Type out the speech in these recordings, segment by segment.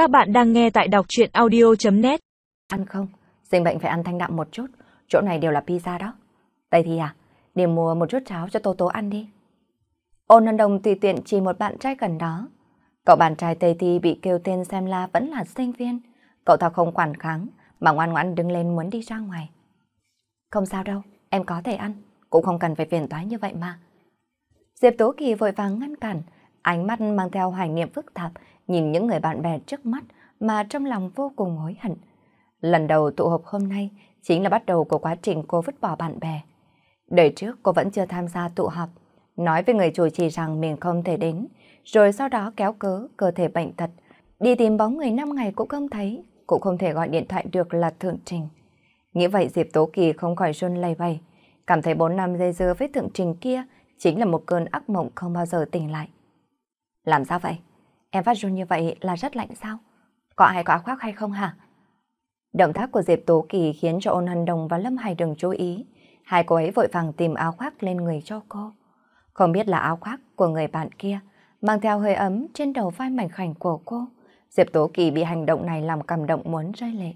Các bạn đang nghe tại đọc chuyện audio.net Ăn không? Sinh bệnh phải ăn thanh đạm một chút. Chỗ này đều là pizza đó. Tây thì à, đi mua một chút cháo cho Tô Tố ăn đi. Ôn Ân Đồng tùy tiện chỉ một bạn trai gần đó. Cậu bạn trai Tây Thi bị kêu tên xem la vẫn là sinh viên. Cậu ta không quản kháng, mà ngoan ngoãn đứng lên muốn đi ra ngoài. Không sao đâu, em có thể ăn. Cũng không cần phải phiền toái như vậy mà. Diệp Tố Kỳ vội vàng ngăn cản, ánh mắt mang theo hoài niệm phức tạp, nhìn những người bạn bè trước mắt mà trong lòng vô cùng hối hận. Lần đầu tụ họp hôm nay chính là bắt đầu của quá trình cô vứt bỏ bạn bè. Đời trước cô vẫn chưa tham gia tụ họp, nói với người chủ trì rằng mình không thể đến, rồi sau đó kéo cớ cơ thể bệnh tật, đi tìm bóng người năm ngày cũng không thấy, cũng không thể gọi điện thoại được là thượng trình. Nghĩ vậy Diệp Tố Kỳ không khỏi run lầy bầy, cảm thấy 4 năm dây dưa với thượng trình kia chính là một cơn ác mộng không bao giờ tỉnh lại. Làm sao vậy? Em phát run như vậy là rất lạnh sao? Có ai có áo khoác hay không hả? Động tác của Diệp Tố Kỳ khiến cho ôn hân đồng và Lâm Hải đừng chú ý. Hai cô ấy vội vàng tìm áo khoác lên người cho cô. Không biết là áo khoác của người bạn kia, mang theo hơi ấm trên đầu vai mảnh khảnh của cô. Diệp Tố Kỳ bị hành động này làm cảm động muốn rơi lệ.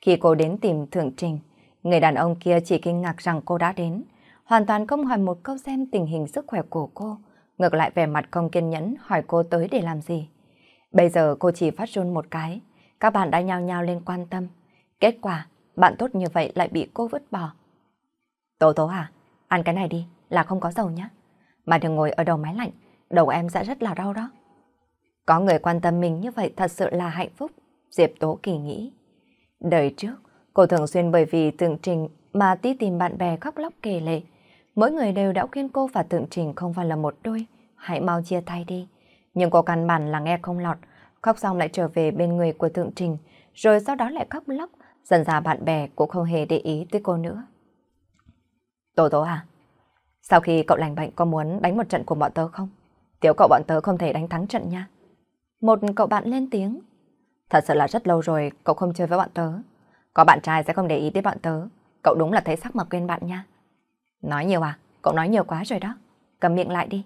Khi cô đến tìm Thượng Trình, người đàn ông kia chỉ kinh ngạc rằng cô đã đến, hoàn toàn không hỏi một câu xem tình hình sức khỏe của cô, ngược lại vẻ mặt không kiên nhẫn hỏi cô tới để làm gì. Bây giờ cô chỉ phát run một cái, các bạn đã nhao nhao lên quan tâm. Kết quả, bạn tốt như vậy lại bị cô vứt bỏ. Tố tố à, ăn cái này đi, là không có dầu nhá. Mà đừng ngồi ở đầu máy lạnh, đầu em sẽ rất là đau đó. Có người quan tâm mình như vậy thật sự là hạnh phúc, Diệp Tố Kỳ nghĩ. Đời trước, cô thường xuyên bởi vì tường trình mà tí tìm bạn bè khóc lóc kể lệ. Mỗi người đều đã khuyên cô và tượng trình không phải là một đôi, hãy mau chia tay đi. Nhưng cô căn bản là nghe không lọt, khóc xong lại trở về bên người của tượng trình, rồi sau đó lại khóc lóc, dần ra bạn bè cũng không hề để ý tới cô nữa. Tố tố à, sau khi cậu lành bệnh có muốn đánh một trận của bọn tớ không? Tiểu cậu bọn tớ không thể đánh thắng trận nha. Một cậu bạn lên tiếng. Thật sự là rất lâu rồi cậu không chơi với bọn tớ. Có bạn trai sẽ không để ý tới bọn tớ. Cậu đúng là thấy sắc mà quên bạn nha. Nói nhiều à? Cậu nói nhiều quá rồi đó. Cầm miệng lại đi.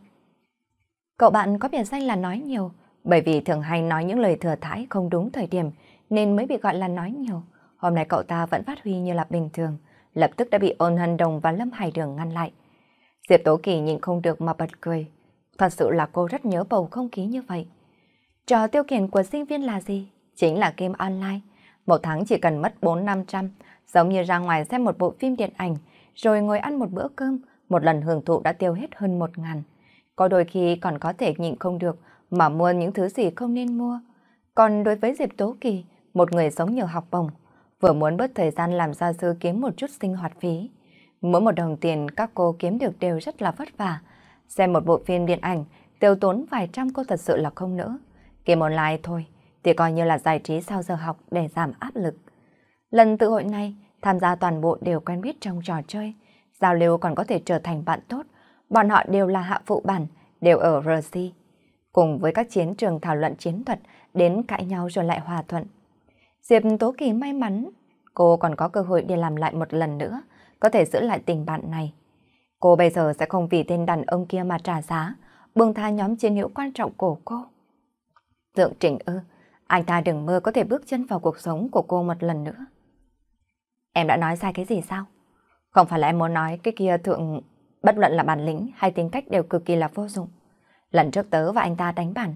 Cậu bạn có biệt danh là nói nhiều, bởi vì thường hay nói những lời thừa thãi không đúng thời điểm, nên mới bị gọi là nói nhiều. Hôm nay cậu ta vẫn phát huy như là bình thường, lập tức đã bị ôn hân đồng và Lâm Hải Đường ngăn lại. Diệp Tố Kỳ nhìn không được mà bật cười. Thật sự là cô rất nhớ bầu không khí như vậy. Trò tiêu khiển của sinh viên là gì? Chính là game online. Một tháng chỉ cần mất 4-500, giống như ra ngoài xem một bộ phim điện ảnh, rồi ngồi ăn một bữa cơm, một lần hưởng thụ đã tiêu hết hơn một ngàn. Có đôi khi còn có thể nhịn không được mà mua những thứ gì không nên mua. Còn đối với Diệp Tố Kỳ, một người sống nhiều học bổng, vừa muốn bớt thời gian làm gia sư kiếm một chút sinh hoạt phí. Mỗi một đồng tiền các cô kiếm được đều rất là vất vả. Xem một bộ phim điện ảnh, tiêu tốn vài trăm cô thật sự là không nữa. Kiếm online thôi, thì coi như là giải trí sau giờ học để giảm áp lực. Lần tự hội này, tham gia toàn bộ đều quen biết trong trò chơi. Giao lưu còn có thể trở thành bạn tốt. Bọn họ đều là hạ phụ bản, đều ở RC. Cùng với các chiến trường thảo luận chiến thuật, đến cãi nhau rồi lại hòa thuận. Diệp Tố Kỳ may mắn, cô còn có cơ hội để làm lại một lần nữa, có thể giữ lại tình bạn này. Cô bây giờ sẽ không vì tên đàn ông kia mà trả giá, buông tha nhóm chiến hữu quan trọng của cô. Tượng trịnh ư, anh ta đừng mơ có thể bước chân vào cuộc sống của cô một lần nữa. Em đã nói sai cái gì sao? Không phải là em muốn nói cái kia thượng bất luận là bản lĩnh hay tính cách đều cực kỳ là vô dụng. Lần trước tớ và anh ta đánh bản,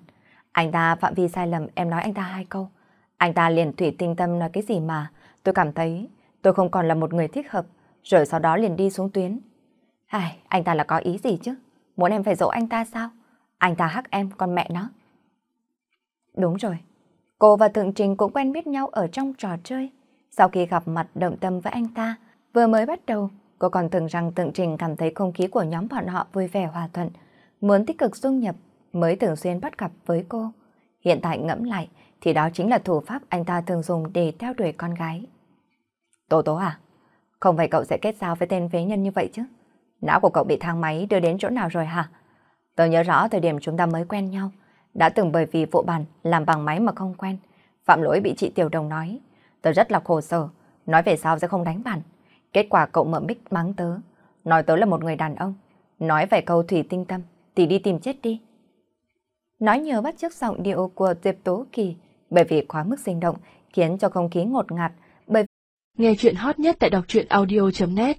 anh ta phạm vi sai lầm em nói anh ta hai câu. Anh ta liền thủy tinh tâm nói cái gì mà tôi cảm thấy tôi không còn là một người thích hợp, rồi sau đó liền đi xuống tuyến. Ai, anh ta là có ý gì chứ? Muốn em phải dỗ anh ta sao? Anh ta hắc em, con mẹ nó. Đúng rồi, cô và Thượng Trình cũng quen biết nhau ở trong trò chơi. Sau khi gặp mặt động tâm với anh ta, vừa mới bắt đầu, cô còn tưởng rằng tượng Trình cảm thấy không khí của nhóm bọn họ vui vẻ hòa thuận, muốn tích cực dung nhập, mới thường xuyên bắt gặp với cô. Hiện tại ngẫm lại, thì đó chính là thủ pháp anh ta thường dùng để theo đuổi con gái. Tố tố à? Không phải cậu sẽ kết giao với tên phế nhân như vậy chứ? Não của cậu bị thang máy đưa đến chỗ nào rồi hả? Tôi nhớ rõ thời điểm chúng ta mới quen nhau, đã từng bởi vì vụ bàn làm bằng máy mà không quen. Phạm lỗi bị chị Tiểu Đồng nói. Tôi rất là khổ sở, nói về sao sẽ không đánh bàn. Kết quả cậu mở mic mắng tớ, nói tớ là một người đàn ông. Nói về câu thủy tinh tâm, thì đi tìm chết đi. Nói nhờ bắt chước giọng điệu của Diệp Tố Kỳ, bởi vì quá mức sinh động khiến cho không khí ngột ngạt. Bởi Nghe chuyện hot nhất tại đọc truyện audio.net